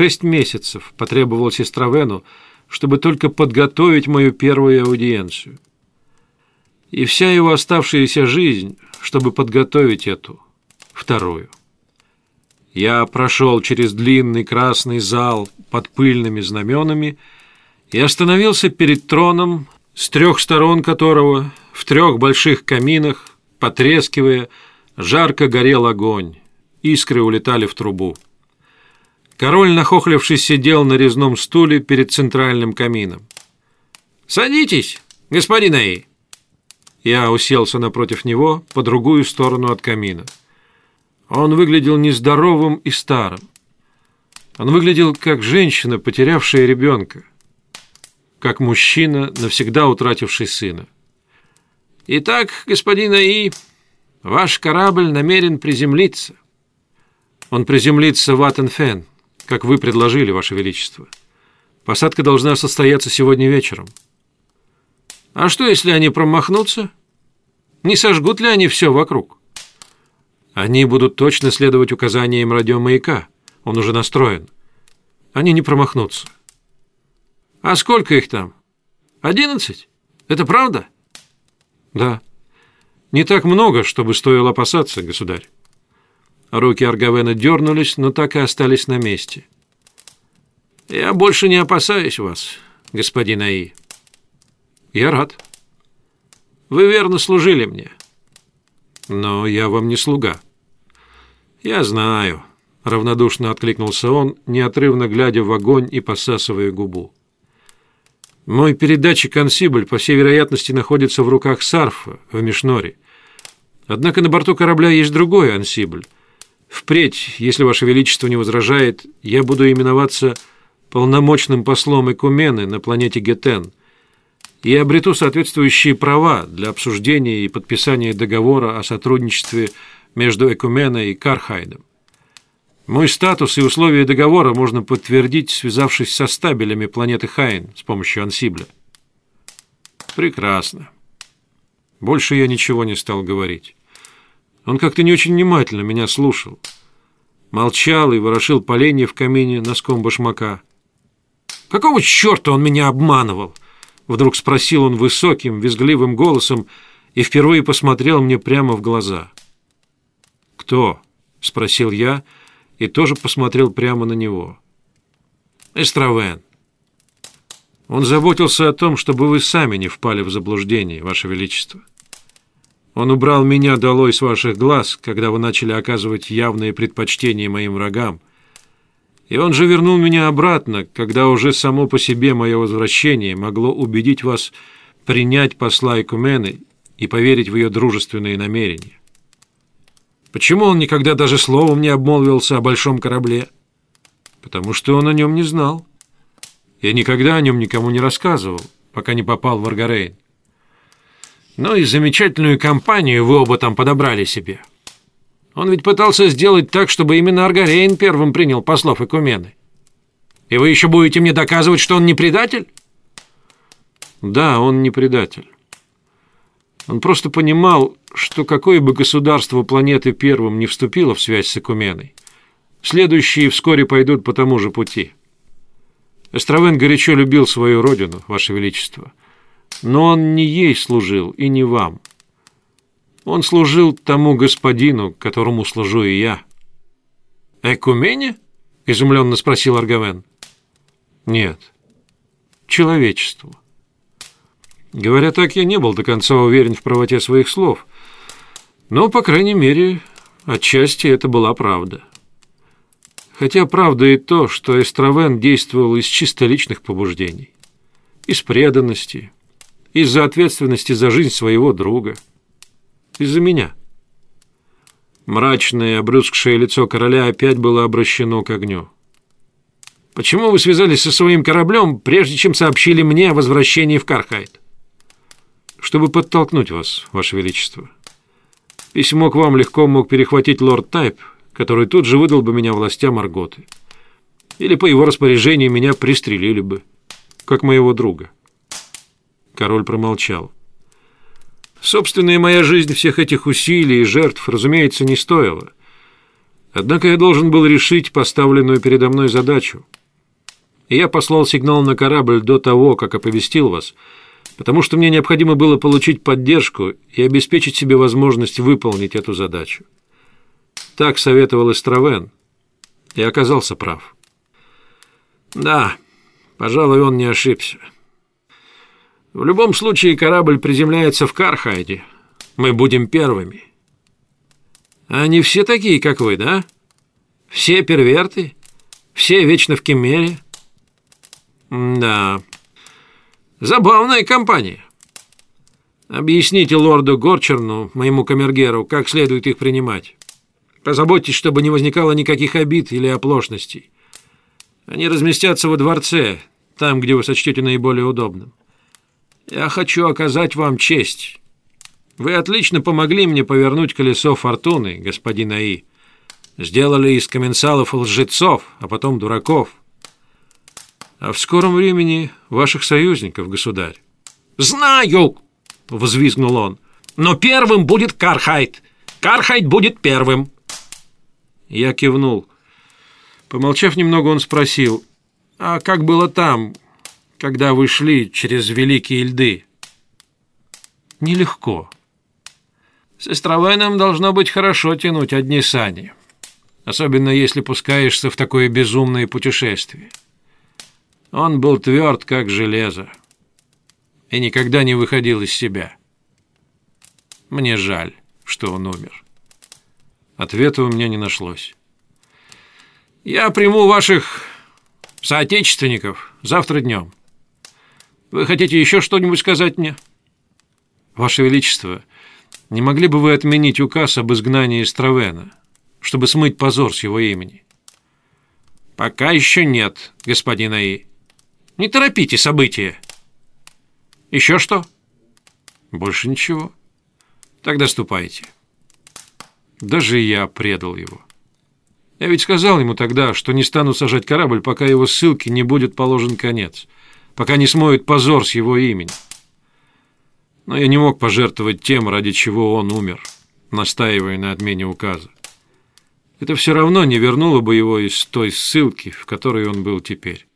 Шесть месяцев потребовалось Истравену, чтобы только подготовить мою первую аудиенцию. И вся его оставшаяся жизнь, чтобы подготовить эту, вторую. Я прошел через длинный красный зал под пыльными знаменами и остановился перед троном, с трех сторон которого в трех больших каминах, потрескивая, жарко горел огонь, искры улетали в трубу. Король, нахохлившись, сидел на резном стуле перед центральным камином. «Садитесь, господин Аи!» Я уселся напротив него по другую сторону от камина. Он выглядел нездоровым и старым. Он выглядел как женщина, потерявшая ребенка, как мужчина, навсегда утративший сына. «Итак, господин Аи, ваш корабль намерен приземлиться». «Он приземлится в Аттенфен», как вы предложили, Ваше Величество. Посадка должна состояться сегодня вечером. А что, если они промахнутся? Не сожгут ли они все вокруг? Они будут точно следовать указаниям радиомаяка. Он уже настроен. Они не промахнутся. А сколько их там? Одиннадцать? Это правда? Да. Не так много, чтобы стоило опасаться, государь. Руки Аргавена дернулись, но так и остались на месте. «Я больше не опасаюсь вас, господин Аи». «Я рад». «Вы верно служили мне». «Но я вам не слуга». «Я знаю», — равнодушно откликнулся он, неотрывно глядя в огонь и посасывая губу. «Мой передатчик «Ансибль», по всей вероятности, находится в руках Сарфа в Мишноре. Однако на борту корабля есть другой «Ансибль», Впредь, если Ваше Величество не возражает, я буду именоваться полномочным послом Экумены на планете Гетен и обрету соответствующие права для обсуждения и подписания договора о сотрудничестве между Экуменой и Кархайдом. Мой статус и условия договора можно подтвердить, связавшись со стабелями планеты Хайн с помощью ансибля. Прекрасно. Больше я ничего не стал говорить. Он как-то не очень внимательно меня слушал. Молчал и ворошил поленья в камине носком башмака. «Какого черта он меня обманывал?» Вдруг спросил он высоким, визгливым голосом и впервые посмотрел мне прямо в глаза. «Кто?» — спросил я и тоже посмотрел прямо на него. «Эстравен. Он заботился о том, чтобы вы сами не впали в заблуждение, Ваше Величество. Он убрал меня долой с ваших глаз, когда вы начали оказывать явные предпочтения моим врагам. И он же вернул меня обратно, когда уже само по себе мое возвращение могло убедить вас принять посла Экумены и поверить в ее дружественные намерения. Почему он никогда даже словом не обмолвился о большом корабле? Потому что он о нем не знал. Я никогда о нем никому не рассказывал, пока не попал в Аргарейн. Ну и замечательную компанию вы оба там подобрали себе. Он ведь пытался сделать так, чтобы именно Аргарейн первым принял послов Экумены. И вы еще будете мне доказывать, что он не предатель? Да, он не предатель. Он просто понимал, что какое бы государство планеты первым не вступило в связь с Экуменой, следующие вскоре пойдут по тому же пути. Эстравен горячо любил свою родину, Ваше Величество, но он не ей служил и не вам. Он служил тому господину, которому служу и я. «Экумене?» — изумленно спросил Аргавен. «Нет, человечеству». Говоря так, я не был до конца уверен в правоте своих слов, но, по крайней мере, отчасти это была правда. Хотя правда и то, что Эстравен действовал из чисто личных побуждений, из преданности, из-за ответственности за жизнь своего друга. Из-за меня. Мрачное, обрюзгшее лицо короля опять было обращено к огню. «Почему вы связались со своим кораблем, прежде чем сообщили мне о возвращении в Кархайт?» «Чтобы подтолкнуть вас, Ваше Величество. Письмо к вам легко мог перехватить лорд Тайп, который тут же выдал бы меня властям Арготы. Или по его распоряжению меня пристрелили бы, как моего друга». Король промолчал. Собственная моя жизнь всех этих усилий и жертв, разумеется, не стоила. Однако я должен был решить поставленную передо мной задачу. И я послал сигнал на корабль до того, как оповестил вас, потому что мне необходимо было получить поддержку и обеспечить себе возможность выполнить эту задачу. Так советовал Эстравен, и оказался прав. Да, пожалуй, он не ошибся. В любом случае корабль приземляется в Кархайде. Мы будем первыми. Они все такие, как вы, да? Все перверты? Все вечно в Кемере? Да. Забавная компания. Объясните лорду Горчерну, моему камергеру, как следует их принимать. Позаботьтесь, чтобы не возникало никаких обид или оплошностей. Они разместятся во дворце, там, где вы сочтете наиболее удобным. Я хочу оказать вам честь. Вы отлично помогли мне повернуть колесо фортуны, господин Аи. Сделали из комменсалов лжецов, а потом дураков. А в скором времени ваших союзников, государь. «Знаю!» — взвизгнул он. «Но первым будет Кархайт. Кархайт будет первым». Я кивнул. Помолчав немного, он спросил, «А как было там, когда вы шли через великие льды?» «Нелегко. С Эстравеном должно быть хорошо тянуть одни сани, особенно если пускаешься в такое безумное путешествие. Он был тверд, как железо, и никогда не выходил из себя. Мне жаль, что он умер». Ответа у меня не нашлось. «Я приму ваших соотечественников завтра днем. Вы хотите еще что-нибудь сказать мне?» «Ваше Величество, не могли бы вы отменить указ об изгнании из Травена, чтобы смыть позор с его имени?» «Пока еще нет, господин Аи. Не торопите события. Еще что?» «Больше ничего. Тогда ступайте». Даже я предал его. Я ведь сказал ему тогда, что не стану сажать корабль, пока его ссылке не будет положен конец, пока не смоет позор с его имени. Но я не мог пожертвовать тем, ради чего он умер, настаивая на отмене указа. Это все равно не вернуло бы его из той ссылки, в которой он был теперь.